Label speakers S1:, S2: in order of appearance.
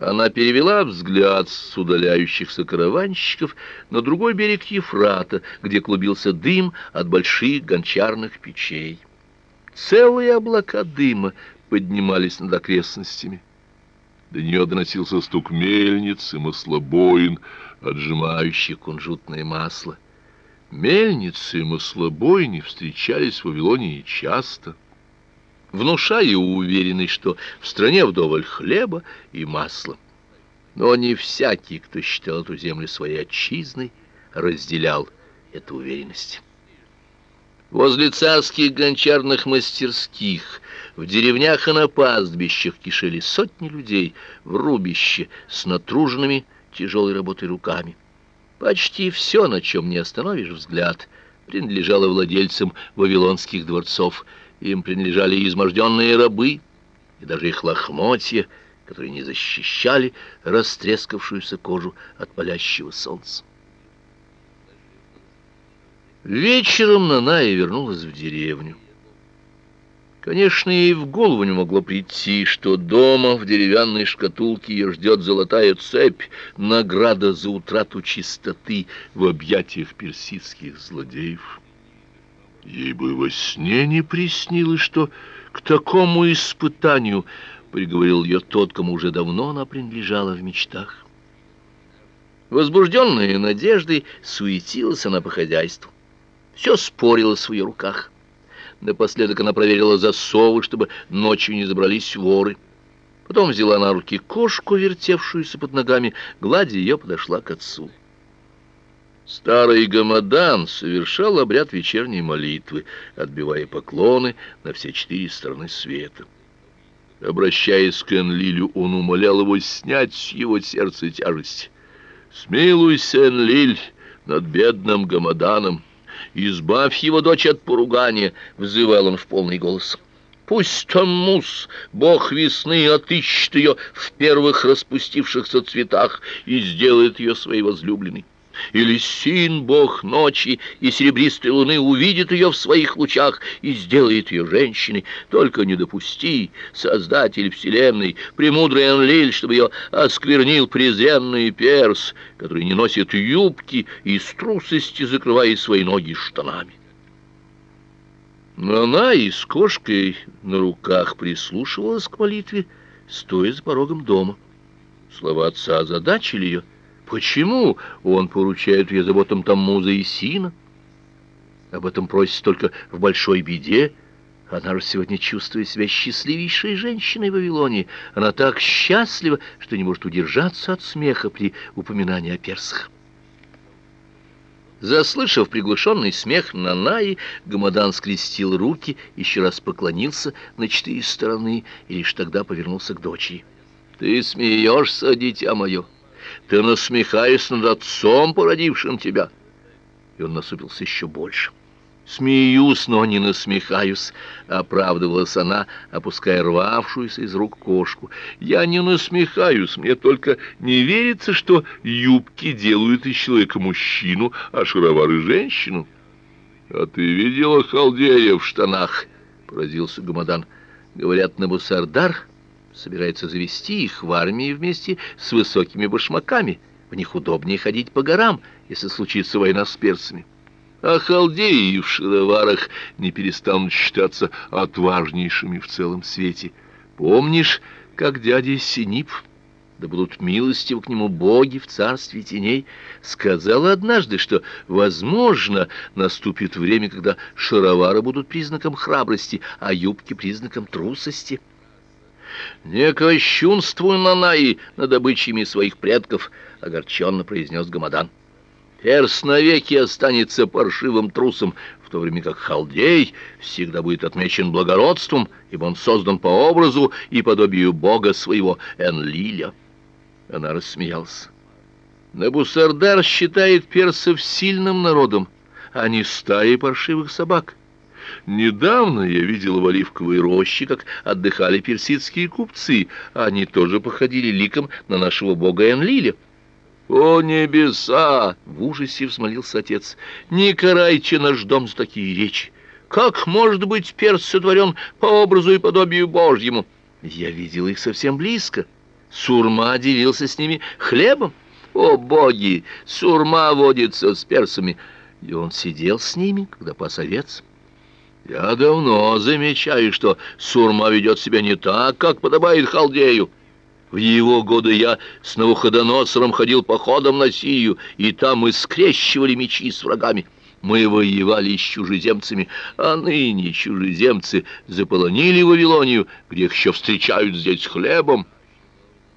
S1: Она перевела взгляд с удаляющихся караванщиков на другой берег Ефрата, где клубился дым от больших гончарных печей. Целые облака дыма поднимались над окрестностями. До нее доносился стук мельниц и маслобоин, отжимающих кунжутное масло. Мельницы и маслобойни встречались в Вавилонии часто — внушая уверенность, что в стране вдоволь хлеба и масла. Но не всякий, кто считал эту землю своей отчизной, разделял эту уверенность. Возле царских гончарных мастерских, в деревнях и на пастбищах кишели сотни людей в рубище с натруженными тяжелой работой руками. Почти все, на чем не остановишь взгляд, принадлежало владельцам вавилонских дворцов – им принадлежали изможденные рабы и даже их лохмотья, которые не защищали растрескавшуюся кожу от палящего солнца. Вечером Наная вернулась в деревню. Конечно, ей в голову не могло прийти, что дома в деревянной шкатулке ее ждет золотая цепь, награда за утрату чистоты в объятиях персидских злодеев. Ей бы во сне не приснилось, что к такому испытанию приговорил ее тот, кому уже давно она принадлежала в мечтах. Возбужденная надеждой, суетилась она по хозяйству. Все спорилось в ее руках. Напоследок она проверила засовы, чтобы ночью не забрались воры. Потом взяла на руки кошку, вертевшуюся под ногами, гладя ее подошла к отцу. Старый Гамадан совершал обряд вечерней молитвы, отбивая поклоны на все четыре стороны света. Обращаясь к Энлилю, он умолял его снять с его сердца тяжесть. «Смилуйся, Энлиль, над бедным Гамаданом! Избавь его дочь от поругания!» — взывал он в полный голос. «Пусть Таммус, бог весны, отыщет ее в первых распустившихся цветах и сделает ее своей возлюбленной». Или Син, бог ночи и серебристой луны, увидит ее в своих лучах и сделает ее женщиной. Только не допусти, Создатель вселенной, премудрый Энлиль, чтобы ее осквернил презренный перс, который не носит юбки и с трусости закрывает свои ноги штанами. Но она и с кошкой на руках прислушивалась к молитве, стоя за порогом дома. Слова отца озадачили ее, — Почему он поручает ее заботам Таммуза и Сина? Об этом просит только в большой беде. Она же сегодня чувствует себя счастливейшей женщиной в Вавилоне. Она так счастлива, что не может удержаться от смеха при упоминании о персах. Заслышав приглушенный смех Нанаи, Гамадан скрестил руки, еще раз поклонился на четыре стороны и лишь тогда повернулся к дочери. «Ты смеешься, дитя мое?» Ты насмехаешься над отцом, породившим тебя. И он насупился еще больше. «Смеюсь, но не насмехаюсь», — оправдывалась она, опуская рвавшуюся из рук кошку. «Я не насмехаюсь, мне только не верится, что юбки делают из человека мужчину, а шаровары — женщину». «А ты видела халдея в штанах?» — поразился Гамадан. «Говорят, Набусардар собирается завести их в армии вместе с высокими башмаками. В них удобнее ходить по горам, если случится война с перцами. А халдеи в шароварах не перестанут считаться отважнейшими в целом свете. Помнишь, как дядя Синип, да будут милостивы к нему боги в царстве теней, сказал однажды, что, возможно, наступит время, когда шаровары будут признаком храбрости, а юбки — признаком трусости — «Не кощунствуй, Нанаи, над обычаями своих предков», — огорченно произнес Гамадан. «Перс навеки останется паршивым трусом, в то время как халдей всегда будет отмечен благородством, ибо он создан по образу и подобию бога своего Энлиля». Она рассмеялась. Набусардар считает персов сильным народом, а не стаей паршивых собак. Недавно я видел в оливковой роще, как отдыхали персидские купцы. Они тоже походили ликом на нашего бога Энлиля. «О небеса!» — в ужасе взмолился отец. «Не карайте наш дом за такие речи! Как может быть перс сотворен по образу и подобию Божьему?» Я видел их совсем близко. Сурма делился с ними хлебом. О, боги! Сурма водится с персами. И он сидел с ними, когда пас овец. Я давно замечаю, что Сурма ведет себя не так, как подобает халдею. В его годы я с Навуходоносором ходил походом на Сию, и там мы скрещивали мечи с врагами. Мы воевали с чужеземцами, а ныне чужеземцы заполонили Вавилонию, где их еще встречают здесь хлебом.